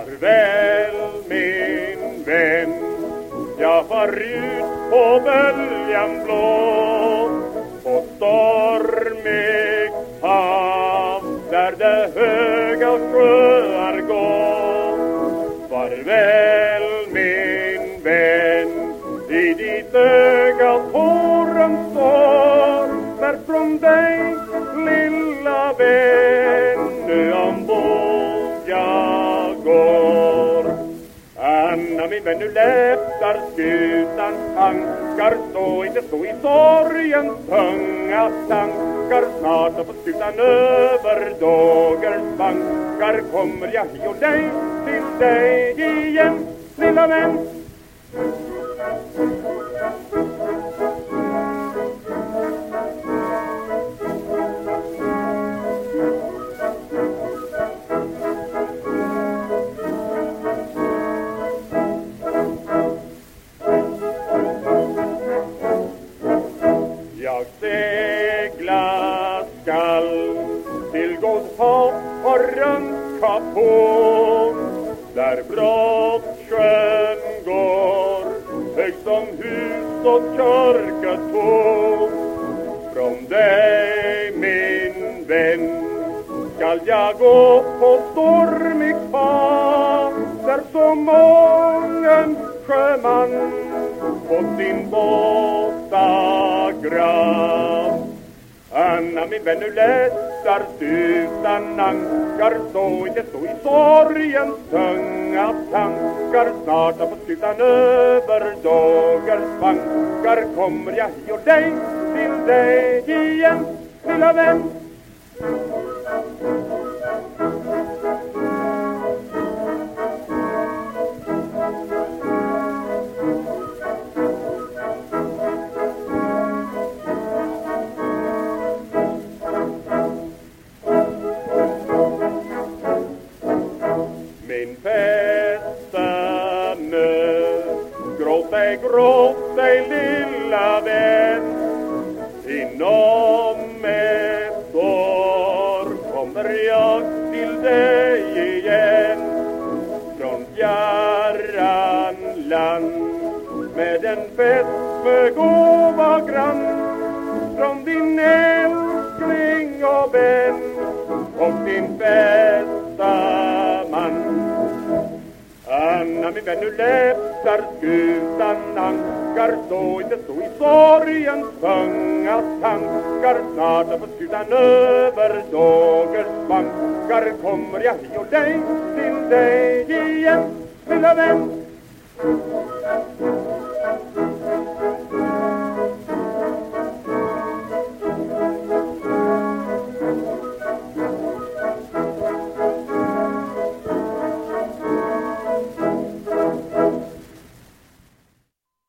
Farväl min vän. Jag far ut på böljan blå På stormigt hav Där de höga sjöar går. Farväl min vän I ditt öga tåren står När från dig lilla vän Anna min vän, nu lättar skutan tankar stå inte stå i sorgens tunga tankar snart har på skutan över dagens bankar kommer jag hit och dig till dig igen lilla vän. Till Godhavn och runt på där Brottsjön går. Hög som hus och kyrkotorn Från dig min vän skall jag gå på stormig far där så mången sjöman på sin båta grav. Anna min vän, nu lättar utan ankar Stå inte stå i sorgens tunga tankar Snart har på slutan över dågars bankar Kommer jag hit och dig till dig igen, lilla vän Min fästane Gråt dig, gråt dig lilla vän. Inom ett år kommer jag till dig igen. Från fjärran land med en fästmegåva grann. Från din älskling Min vän, nu lättar utan ankar Stå inte stå i sorgens tunga tankar. Snart på skutan över dågers bankar Kommer jag hit och dig till dig igen, lilla vän